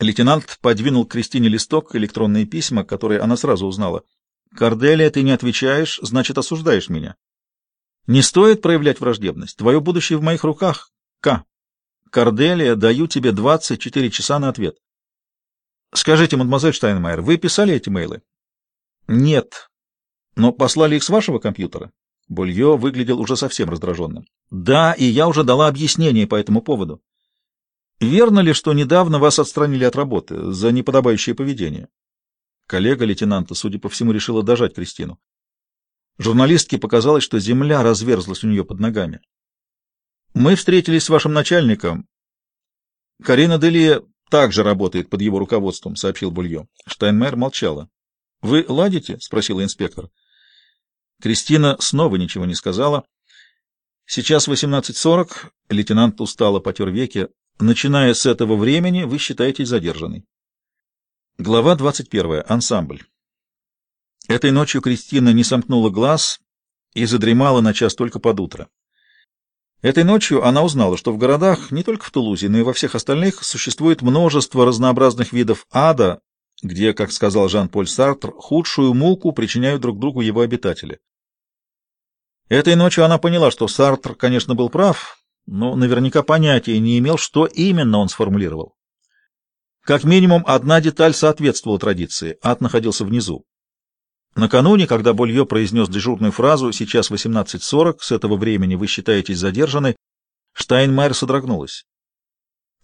Лейтенант подвинул Кристине листок, электронные письма, которые она сразу узнала. «Корделия, ты не отвечаешь, значит, осуждаешь меня. Не стоит проявлять враждебность. Твое будущее в моих руках. К. Корделия, даю тебе 24 часа на ответ. Скажите, мадемуазель Штайнмайер, вы писали эти мейлы? Нет. Но послали их с вашего компьютера? Болье выглядел уже совсем раздраженным. Да, и я уже дала объяснение по этому поводу. Верно ли, что недавно вас отстранили от работы за неподобающее поведение? Коллега лейтенанта, судя по всему, решила дожать Кристину. Журналистке показалось, что земля разверзлась у нее под ногами. Мы встретились с вашим начальником. Карина Делия также работает под его руководством, сообщил Бульё. Штайнмайер молчала. Вы ладите? спросила инспектор. Кристина снова ничего не сказала. Сейчас 18.40, лейтенант устало потер веки. Начиная с этого времени вы считаетесь задержанной. Глава 21. Ансамбль. Этой ночью Кристина не сомкнула глаз и задремала на час только под утро. Этой ночью она узнала, что в городах, не только в Тулузе, но и во всех остальных, существует множество разнообразных видов ада, где, как сказал Жан-Поль Сартр, худшую муку причиняют друг другу его обитатели. Этой ночью она поняла, что Сартр, конечно, был прав, но наверняка понятия не имел, что именно он сформулировал. Как минимум, одна деталь соответствовала традиции. Ад находился внизу. Накануне, когда Болье произнес дежурную фразу «Сейчас 18.40, с этого времени вы считаетесь задержанной», Штайнмайер содрогнулась.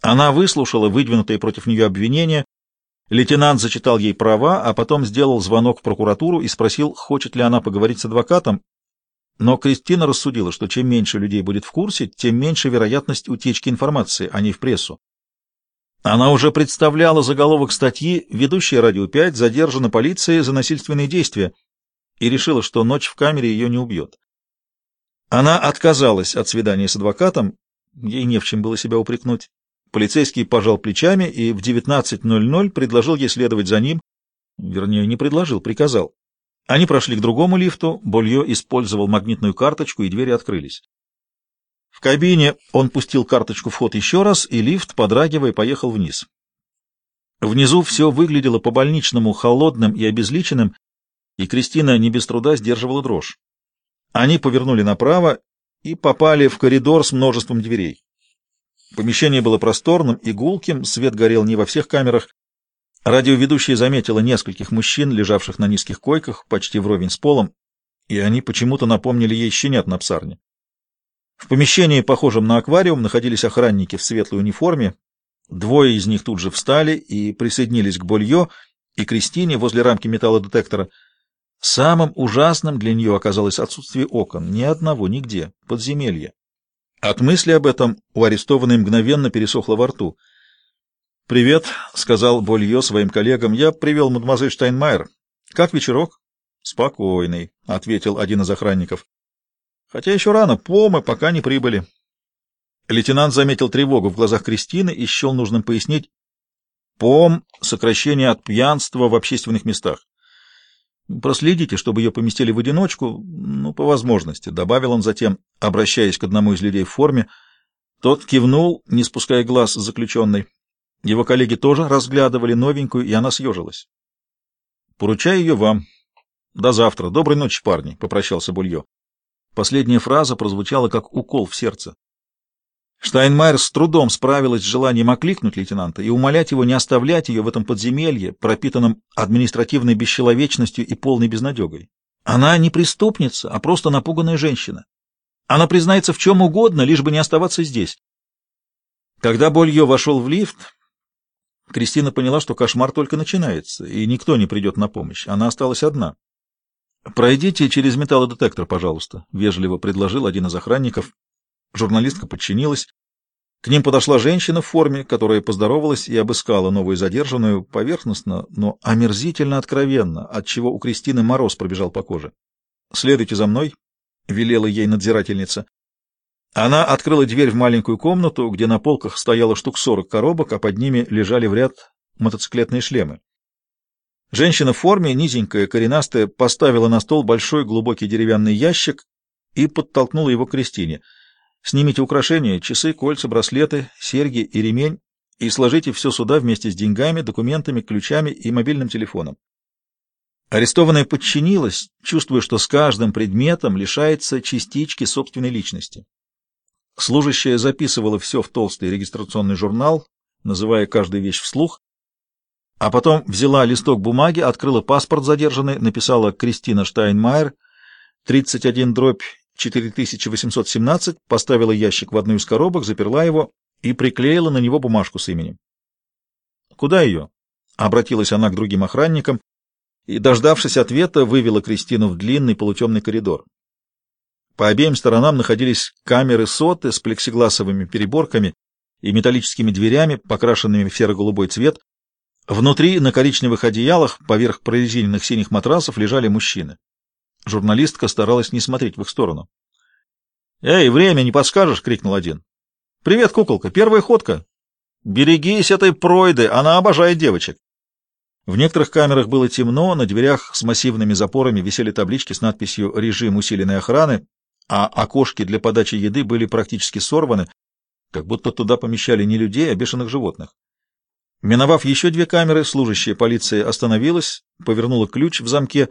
Она выслушала выдвинутые против нее обвинения, лейтенант зачитал ей права, а потом сделал звонок в прокуратуру и спросил, хочет ли она поговорить с адвокатом, но Кристина рассудила, что чем меньше людей будет в курсе, тем меньше вероятность утечки информации, а не в прессу. Она уже представляла заголовок статьи «Ведущая радио 5 задержана полицией за насильственные действия» и решила, что ночь в камере ее не убьет. Она отказалась от свидания с адвокатом, ей не в чем было себя упрекнуть. Полицейский пожал плечами и в 19.00 предложил ей следовать за ним, вернее, не предложил, приказал. Они прошли к другому лифту, Болье использовал магнитную карточку, и двери открылись. В кабине он пустил карточку в ход еще раз, и лифт, подрагивая, поехал вниз. Внизу все выглядело по-больничному холодным и обезличенным, и Кристина не без труда сдерживала дрожь. Они повернули направо и попали в коридор с множеством дверей. Помещение было просторным и гулким, свет горел не во всех камерах. Радиоведущая заметила нескольких мужчин, лежавших на низких койках, почти вровень с полом, и они почему-то напомнили ей щенят на псарне. В помещении, похожем на аквариум, находились охранники в светлой униформе. Двое из них тут же встали и присоединились к Болье и Кристине возле рамки металлодетектора. Самым ужасным для нее оказалось отсутствие окон. Ни одного, нигде. Подземелье. От мысли об этом у арестованной мгновенно пересохло во рту. «Привет», — сказал Болье своим коллегам. «Я привел мадемуазель Штайнмайер. Как вечерок?» «Спокойный», — ответил один из охранников. Хотя еще рано, помы пока не прибыли. Лейтенант заметил тревогу в глазах Кристины и счел нужным пояснить. ПОМ — сокращение от пьянства в общественных местах. Проследите, чтобы ее поместили в одиночку, ну, по возможности, — добавил он затем, обращаясь к одному из людей в форме. Тот кивнул, не спуская глаз заключенной. Его коллеги тоже разглядывали новенькую, и она съежилась. — Поручаю ее вам. — До завтра. Доброй ночи, парни, — попрощался Булье. Последняя фраза прозвучала как укол в сердце. Штайнмайер с трудом справилась с желанием окликнуть лейтенанта и умолять его не оставлять ее в этом подземелье, пропитанном административной бесчеловечностью и полной безнадегой. Она не преступница, а просто напуганная женщина. Она признается в чем угодно, лишь бы не оставаться здесь. Когда Болье вошел в лифт, Кристина поняла, что кошмар только начинается, и никто не придет на помощь. Она осталась одна. «Пройдите через металлодетектор, пожалуйста», — вежливо предложил один из охранников. Журналистка подчинилась. К ним подошла женщина в форме, которая поздоровалась и обыскала новую задержанную поверхностно, но омерзительно откровенно, отчего у Кристины мороз пробежал по коже. «Следуйте за мной», — велела ей надзирательница. Она открыла дверь в маленькую комнату, где на полках стояло штук сорок коробок, а под ними лежали в ряд мотоциклетные шлемы. Женщина в форме, низенькая, коренастая, поставила на стол большой глубокий деревянный ящик и подтолкнула его к Кристине. «Снимите украшения, часы, кольца, браслеты, серьги и ремень и сложите все сюда вместе с деньгами, документами, ключами и мобильным телефоном. Арестованная подчинилась, чувствуя, что с каждым предметом лишается частички собственной личности. Служащая записывала все в толстый регистрационный журнал, называя каждую вещь вслух, а потом взяла листок бумаги, открыла паспорт задержанной, написала «Кристина Штайнмайер», 31 дробь 4817, поставила ящик в одну из коробок, заперла его и приклеила на него бумажку с именем. «Куда ее?» — обратилась она к другим охранникам и, дождавшись ответа, вывела Кристину в длинный полутемный коридор. По обеим сторонам находились камеры соты с плексигласовыми переборками и металлическими дверями, покрашенными в серо-голубой цвет. Внутри, на коричневых одеялах, поверх прорезиненных синих матрасов, лежали мужчины. Журналистка старалась не смотреть в их сторону. «Эй, время не подскажешь!» — крикнул один. «Привет, куколка! Первая ходка!» «Берегись этой пройды! Она обожает девочек!» В некоторых камерах было темно, на дверях с массивными запорами висели таблички с надписью «Режим усиленной охраны», а окошки для подачи еды были практически сорваны, как будто туда помещали не людей, а бешеных животных. Миновав еще две камеры, служащая полиции остановилась, повернула ключ в замке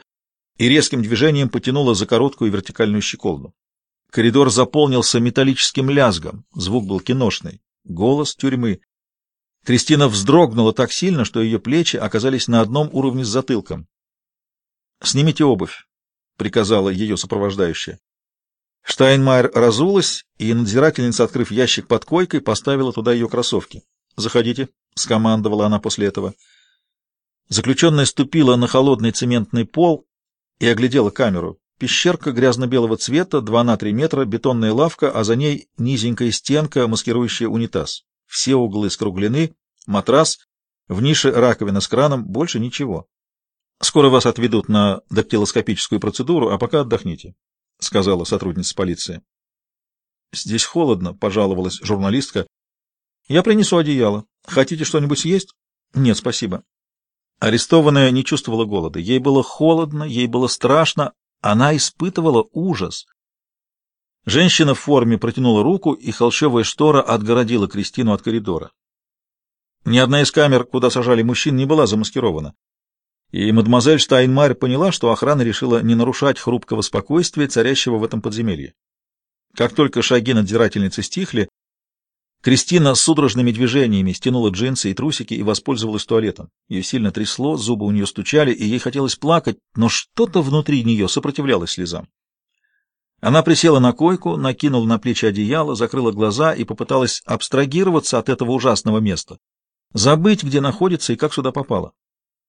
и резким движением потянула за короткую вертикальную щеколду. Коридор заполнился металлическим лязгом, звук был киношный, голос тюрьмы. Кристина вздрогнула так сильно, что ее плечи оказались на одном уровне с затылком. «Снимите обувь», — приказала ее сопровождающая. Штайнмайер разулась, и надзирательница, открыв ящик под койкой, поставила туда ее кроссовки. «Заходите», — скомандовала она после этого. Заключенная ступила на холодный цементный пол и оглядела камеру. Пещерка грязно-белого цвета, 2 на 3 метра, бетонная лавка, а за ней низенькая стенка, маскирующая унитаз. Все углы скруглены, матрас, в нише раковина с краном, больше ничего. Скоро вас отведут на дактилоскопическую процедуру, а пока отдохните, — сказала сотрудница полиции. — Здесь холодно, — пожаловалась журналистка. — Я принесу одеяло. Хотите что-нибудь съесть? — Нет, спасибо. Арестованная не чувствовала голода. Ей было холодно, ей было страшно. Она испытывала ужас. Женщина в форме протянула руку, и холщовая штора отгородила Кристину от коридора. Ни одна из камер, куда сажали мужчин, не была замаскирована. И мадемуазель Штайнмарь поняла, что охрана решила не нарушать хрупкого спокойствия, царящего в этом подземелье. Как только шаги надзирательницы стихли, Кристина с судорожными движениями стянула джинсы и трусики и воспользовалась туалетом. Ее сильно трясло, зубы у нее стучали, и ей хотелось плакать, но что-то внутри нее сопротивлялось слезам. Она присела на койку, накинула на плечи одеяло, закрыла глаза и попыталась абстрагироваться от этого ужасного места, забыть, где находится и как сюда попала.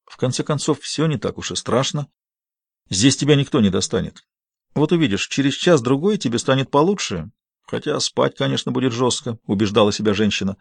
В конце концов, все не так уж и страшно. Здесь тебя никто не достанет. Вот увидишь, через час-другой тебе станет получше, Хотя спать, конечно, будет жестко, убеждала себя женщина.